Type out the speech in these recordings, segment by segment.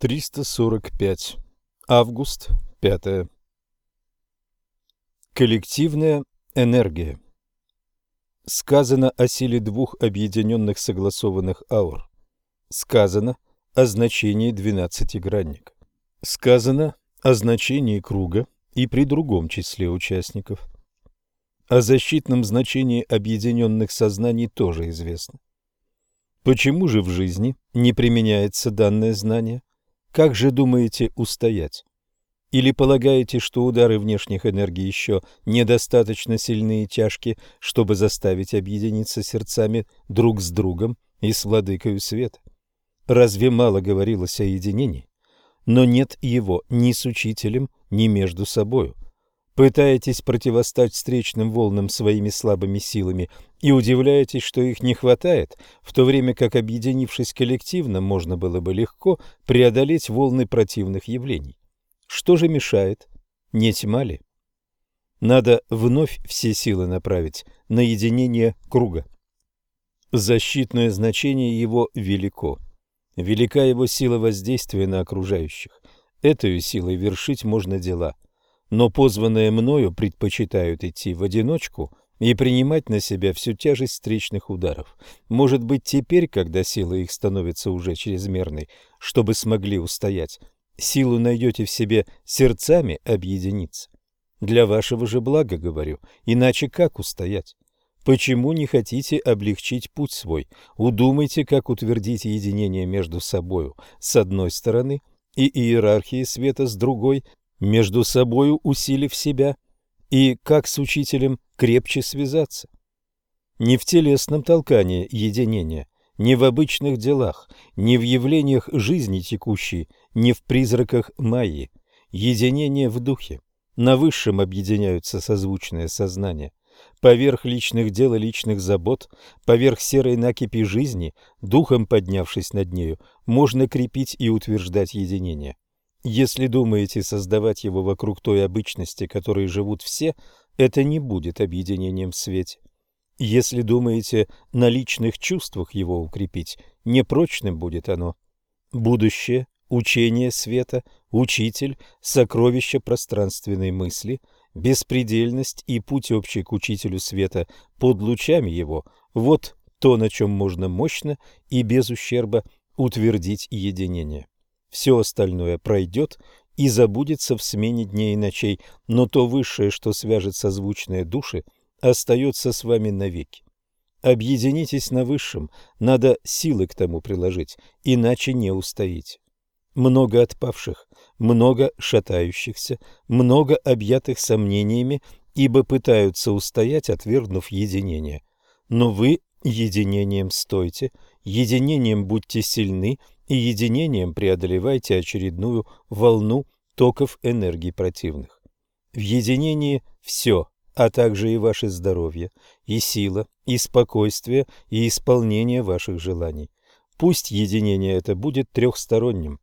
345. Август 5. Коллективная энергия. Сказано о силе двух объединенных согласованных аур. Сказано о значении двенадцатигранника. Сказано о значении круга и при другом числе участников. О защитном значении объединенных сознаний тоже известно. Почему же в жизни не применяется данное знание? Как же думаете устоять? Или полагаете, что удары внешних энергий еще недостаточно сильны и тяжки, чтобы заставить объединиться сердцами друг с другом и с владыкою света? Разве мало говорилось о единении? Но нет его ни с учителем, ни между собою. Пытаетесь противостать встречным волнам своими слабыми силами и удивляетесь, что их не хватает, в то время как, объединившись коллективно, можно было бы легко преодолеть волны противных явлений. Что же мешает? Не тьма ли? Надо вновь все силы направить на единение круга. Защитное значение его велико. Велика его сила воздействия на окружающих. Этой силой вершить можно дела – но позванные мною предпочитают идти в одиночку и принимать на себя всю тяжесть встречных ударов. Может быть, теперь, когда сила их становится уже чрезмерной, чтобы смогли устоять, силу найдете в себе сердцами объединиться. Для вашего же блага, говорю, иначе как устоять? Почему не хотите облегчить путь свой? Удумайте, как утвердить единение между собою с одной стороны и иерархией света с другой, между собою усилив себя, и как с учителем крепче связаться. Не в телесном толкании единения, не в обычных делах, не в явлениях жизни текущей, не в призраках Майи. Единение в духе. На высшем объединяются созвучные сознания. Поверх личных дел и личных забот, поверх серой накипи жизни, духом поднявшись над нею, можно крепить и утверждать единение. Если думаете создавать его вокруг той обычности, которой живут все, это не будет объединением в свете. Если думаете на личных чувствах его укрепить, непрочным будет оно. Будущее, учение света, учитель, сокровище пространственной мысли, беспредельность и путь общий к учителю света под лучами его – вот то, на чем можно мощно и без ущерба утвердить единение. Все остальное пройдет и забудется в смене дней и ночей, но то высшее, что свяжет созвучные души, остается с вами навеки. Объединитесь на высшем, надо силы к тому приложить, иначе не устоите. Много отпавших, много шатающихся, много объятых сомнениями, ибо пытаются устоять, отвергнув единение. Но вы единением стойте, единением будьте сильны, и единением преодолевайте очередную волну токов энергии противных. В единении все, а также и ваше здоровье, и сила, и спокойствие, и исполнение ваших желаний. Пусть единение это будет трехсторонним.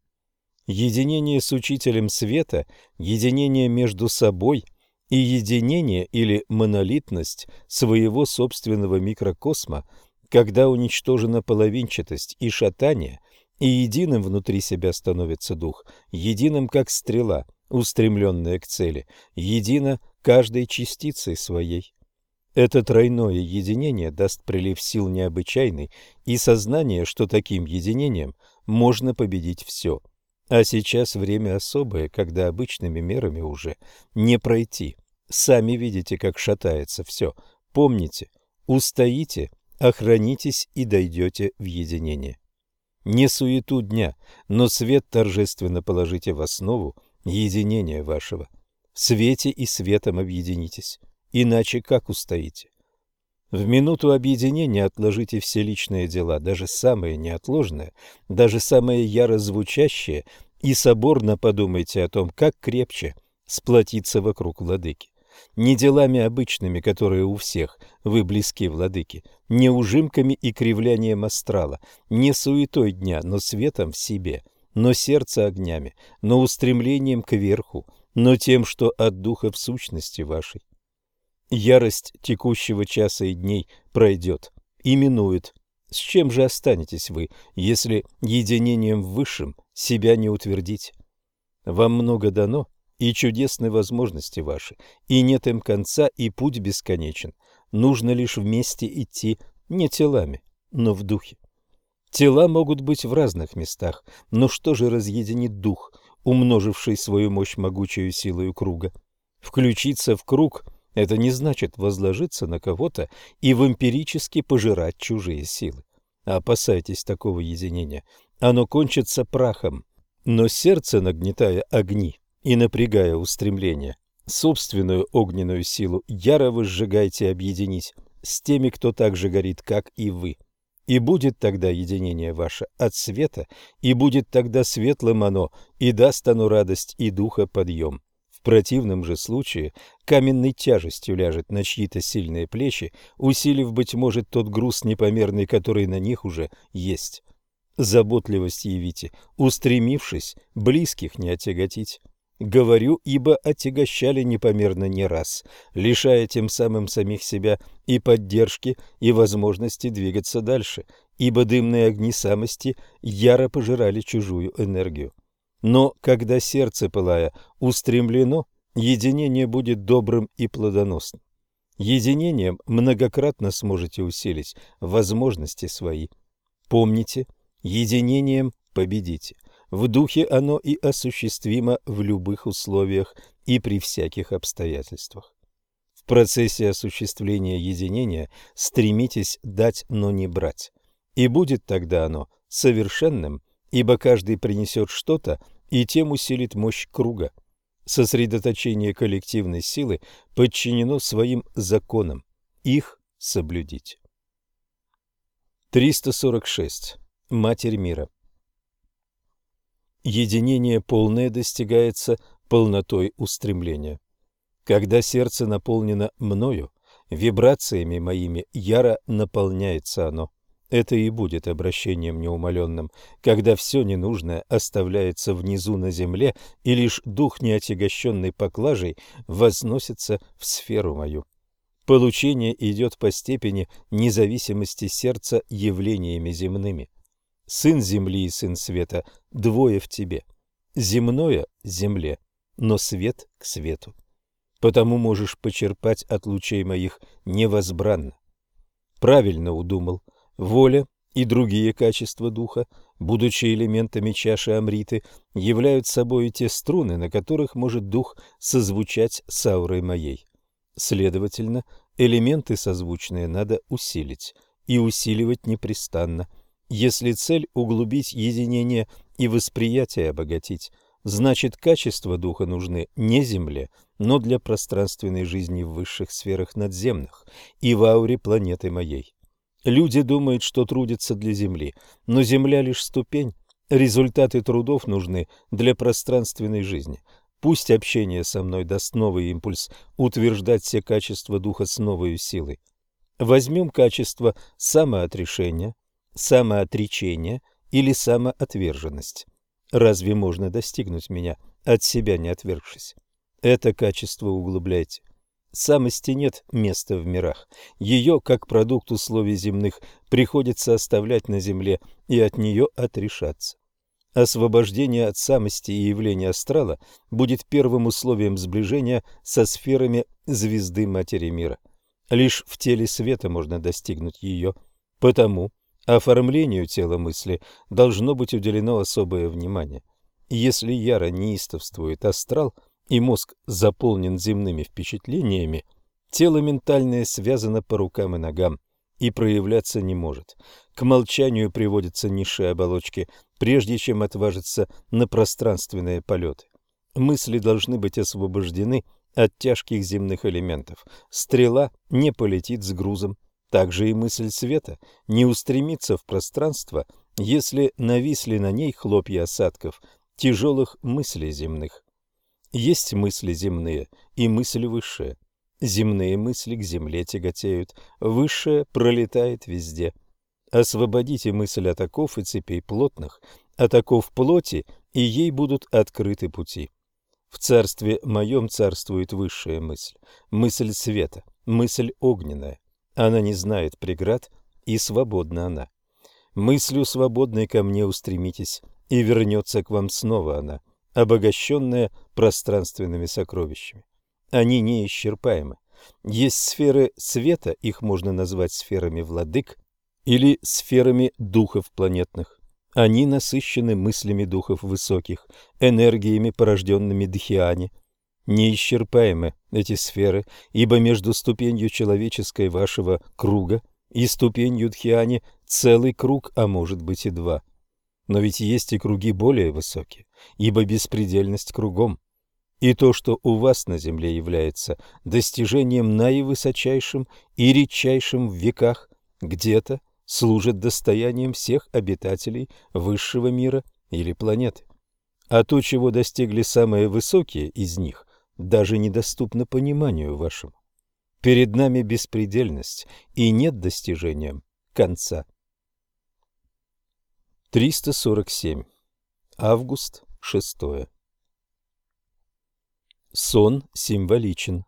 Единение с учителем света, единение между собой и единение или монолитность своего собственного микрокосма, когда уничтожена половинчатость и шатание – и единым внутри себя становится дух, единым как стрела, устремленная к цели, едино каждой частицей своей. Это тройное единение даст прилив сил необычайный и сознание, что таким единением можно победить все. А сейчас время особое, когда обычными мерами уже не пройти. Сами видите, как шатается все. Помните, устоите, охранитесь и дойдете в единение. Не суету дня, но свет торжественно положите в основу единения вашего. В свете и светом объединитесь, иначе как устоите? В минуту объединения отложите все личные дела, даже самые неотложные, даже самые яро звучащие, и соборно подумайте о том, как крепче сплотиться вокруг владыки не делами обычными, которые у всех, вы близки, владыки, не ужимками и кривлянием астрала, не суетой дня, но светом в себе, но сердце огнями, но устремлением кверху, но тем, что от духа в сущности вашей. Ярость текущего часа и дней пройдет и минует. С чем же останетесь вы, если единением в высшем себя не утвердить. Вам много дано, и чудесны возможности ваши, и нет им конца, и путь бесконечен. Нужно лишь вместе идти не телами, но в духе. Тела могут быть в разных местах, но что же разъединит дух, умноживший свою мощь могучую силою круга? Включиться в круг – это не значит возложиться на кого-то и вампирически пожирать чужие силы. Опасайтесь такого единения, оно кончится прахом. Но сердце, нагнетая огни и напрягая устремления, собственную огненную силу яро вы сжигайте объединить с теми, кто так же горит, как и вы. И будет тогда единение ваше от света, и будет тогда светлым оно, и даст оно радость и духа подъем. В противном же случае каменной тяжестью ляжет на чьи-то сильные плечи, усилив, быть может, тот груз непомерный, который на них уже есть. Заботливость явите, устремившись, близких не отяготить. Говорю, ибо отягощали непомерно не раз, лишая тем самым самих себя и поддержки, и возможности двигаться дальше, ибо дымные огни самости яро пожирали чужую энергию. Но когда сердце, пылая, устремлено, единение будет добрым и плодоносным. Единением многократно сможете усилить возможности свои. Помните, единением победите. В духе оно и осуществимо в любых условиях и при всяких обстоятельствах. В процессе осуществления единения стремитесь дать, но не брать. И будет тогда оно совершенным, ибо каждый принесет что-то и тем усилит мощь круга. Сосредоточение коллективной силы подчинено своим законам. Их соблюдить. 346. Матерь мира. Единение полное достигается полнотой устремления. Когда сердце наполнено мною, вибрациями моими яро наполняется оно. Это и будет обращением неумоленным, когда все ненужное оставляется внизу на земле, и лишь дух, неотягощенный поклажей, возносится в сферу мою. Получение идет по степени независимости сердца явлениями земными. Сын земли и сын света – двое в тебе. Земное – земле, но свет к свету. Потому можешь почерпать от лучей моих невозбранно. Правильно удумал. Воля и другие качества духа, будучи элементами чаши Амриты, являют собой те струны, на которых может дух созвучать с аурой моей. Следовательно, элементы созвучные надо усилить, и усиливать непрестанно – если цель углубить единение и восприятие обогатить, значит качества духа нужны не Земле, но для пространственной жизни в высших сферах надземных и в ауре планеты моей. Люди думают, что трудятся для Земли, но Земля лишь ступень, результаты трудов нужны для пространственной жизни. Пусть общение со мной даст новый импульс утверждать все качества духа с новой силой. Возьмем качество самоотрешения, самоотречение или самоотверженность. Разве можно достигнуть меня, от себя не отвергшись? Это качество углубляйте. Самости нет места в мирах. Ее, как продукт условий земных, приходится оставлять на земле и от нее отрешаться. Освобождение от самости и явления астрала будет первым условием сближения со сферами звезды Матери Мира. Лишь в теле света можно достигнуть ее. Потому Оформлению тела мысли должно быть уделено особое внимание. Если яро неистовствует астрал и мозг заполнен земными впечатлениями, тело ментальное связано по рукам и ногам и проявляться не может. К молчанию приводятся низшие оболочки, прежде чем отважиться на пространственные полеты. Мысли должны быть освобождены от тяжких земных элементов. Стрела не полетит с грузом, также и мысль света не устремится в пространство, если нависли на ней хлопья осадков тяжелых мыслей земных. Есть мысли земные и мысли высшие. Земные мысли к земле тяготеют, высшее пролетает везде. Освободите мысль от оков и цепей плотных, от оков плоти, и ей будут открыты пути. В царстве моем царствует высшая мысль, мысль света, мысль огненная. Она не знает преград, и свободна она. Мыслью свободной ко мне устремитесь, и вернется к вам снова она, обогащенная пространственными сокровищами. Они неисчерпаемы. Есть сферы света, их можно назвать сферами владык или сферами духов планетных. Они насыщены мыслями духов высоких, энергиями, порожденными Дхиане. Неисчерпаемы эти сферы, ибо между ступенью человеческой вашего круга и ступенью Дхиани целый круг, а может быть и два. Но ведь есть и круги более высокие, ибо беспредельность кругом. И то, что у вас на земле является достижением наивысочайшим и редчайшим в веках, где-то служит достоянием всех обитателей высшего мира или планеты. А то, чего достигли самые высокие из них, даже недоступно пониманию вашему. Перед нами беспредельность, и нет достижения конца. 347. Август 6. Сон символичен.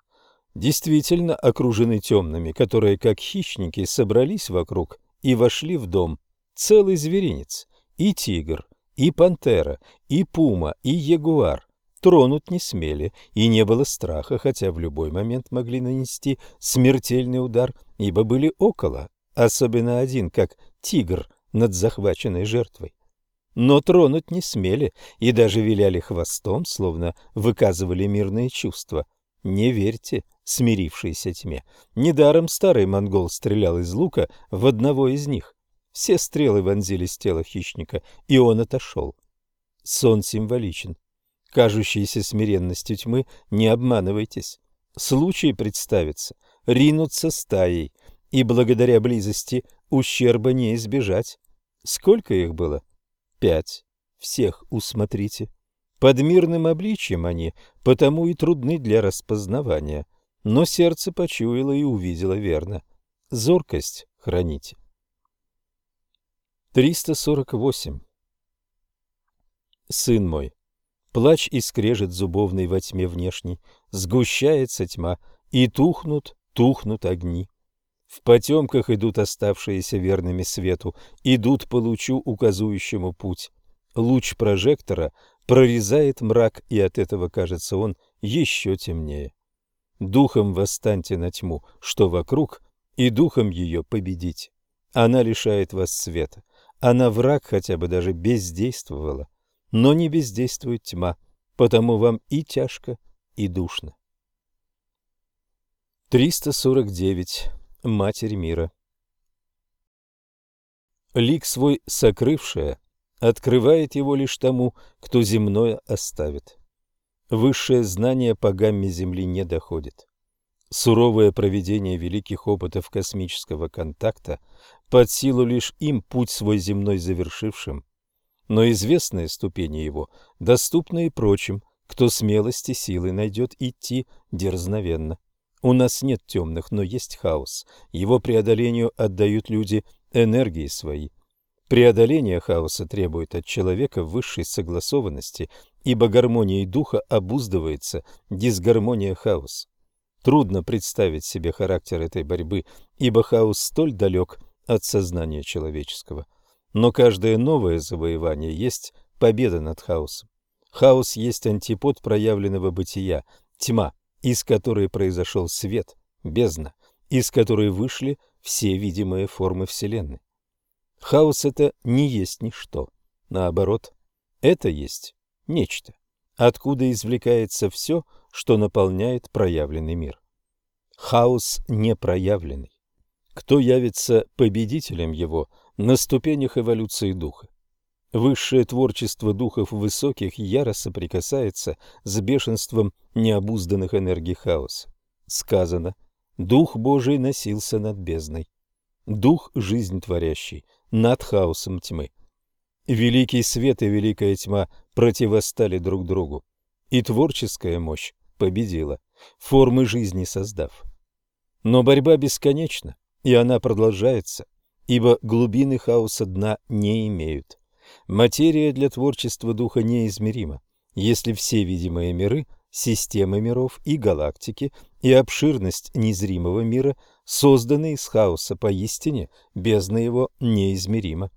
Действительно окружены темными, которые, как хищники, собрались вокруг и вошли в дом. Целый зверинец, и тигр, и пантера, и пума, и ягуар. Тронуть не смели, и не было страха, хотя в любой момент могли нанести смертельный удар, ибо были около, особенно один, как тигр над захваченной жертвой но тронуть не смели и даже виляли хвостом, словно выказывали мирные чувства. Не верьте смирившейся тьме. Недаром старый монгол стрелял из лука в одного из них. Все стрелы вонзились в тело хищника, и он отошел. Сон символичен. Кажущейся смиренностью тьмы не обманывайтесь. Случай представится, ринуться стаей, и благодаря близости ущерба не избежать. Сколько их было? пять. Всех усмотрите. Под мирным обличьем они, потому и трудны для распознавания. Но сердце почуяло и увидело верно. Зоркость храните. 348. Сын мой, плач и скрежет зубовный во тьме внешней, сгущается тьма, и тухнут, тухнут огни. В потемках идут оставшиеся верными свету, идут по лучу, указующему путь. Луч прожектора прорезает мрак, и от этого кажется он еще темнее. Духом восстаньте на тьму, что вокруг, и духом ее победить. Она лишает вас света. Она враг хотя бы даже бездействовала. Но не бездействует тьма, потому вам и тяжко, и душно. 349. Матерь мира. Лик свой сокрывшая открывает его лишь тому, кто земное оставит. Высшее знание по гамме Земли не доходит. Суровое проведение великих опытов космического контакта под силу лишь им путь свой земной завершившим, но известные ступени его доступны и прочим, кто смелости силы найдет идти дерзновенно. У нас нет темных, но есть хаос. Его преодолению отдают люди энергии свои. Преодоление хаоса требует от человека высшей согласованности, ибо гармонией духа обуздывается дисгармония хаоса. Трудно представить себе характер этой борьбы, ибо хаос столь далек от сознания человеческого. Но каждое новое завоевание есть победа над хаосом. Хаос есть антипод проявленного бытия, тьма, из которой произошел свет, бездна, из которой вышли все видимые формы Вселенной. Хаос – это не есть ничто. Наоборот, это есть нечто, откуда извлекается все, что наполняет проявленный мир. Хаос непроявленный. Кто явится победителем его на ступенях эволюции духа? Высшее творчество духов высоких яро соприкасается с бешенством необузданных энергий хаоса. Сказано, Дух Божий носился над бездной. Дух, жизнь творящий, над хаосом тьмы. Великий свет и великая тьма противостали друг другу, и творческая мощь победила, формы жизни создав. Но борьба бесконечна, и она продолжается, ибо глубины хаоса дна не имеют. Материя для творчества духа неизмерима, если все видимые миры, системы миров и галактики и обширность незримого мира созданы из хаоса поистине, бездна его неизмерима.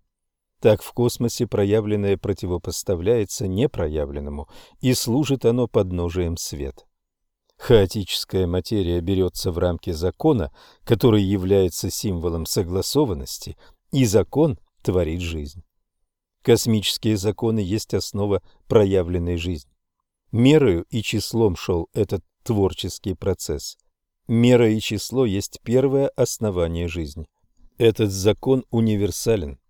Так в космосе проявленное противопоставляется непроявленному, и служит оно подножием света. Хаотическая материя берется в рамки закона, который является символом согласованности, и закон творит жизнь. Космические законы есть основа проявленной жизни. Мерою и числом шел этот творческий процесс. Мера и число есть первое основание жизни. Этот закон универсален.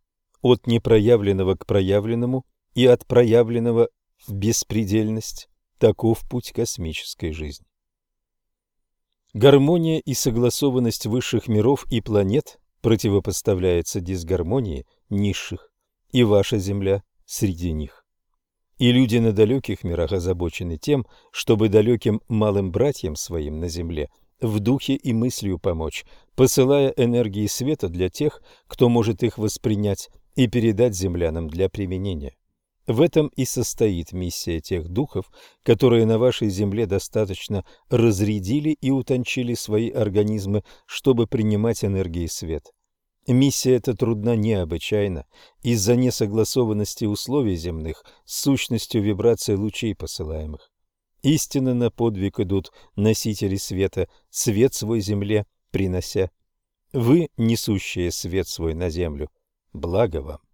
От непроявленного к проявленному и от проявленного в беспредельность – таков путь космической жизни. Гармония и согласованность высших миров и планет противопоставляется дисгармонии низших, и ваша Земля среди них. И люди на далеких мирах озабочены тем, чтобы далеким малым братьям своим на земле в духе и мыслью помочь, посылая энергии света для тех, кто может их воспринять и передать землянам для применения. В этом и состоит миссия тех духов, которые на вашей земле достаточно разрядили и утончили свои организмы, чтобы принимать энергии света. Миссия эта трудна необычайно из-за несогласованности условий земных с сущностью вибраций лучей посылаемых. Истинно на подвиг идут носители света, свет свой земле принося. Вы, несущие свет свой на землю, благо вам.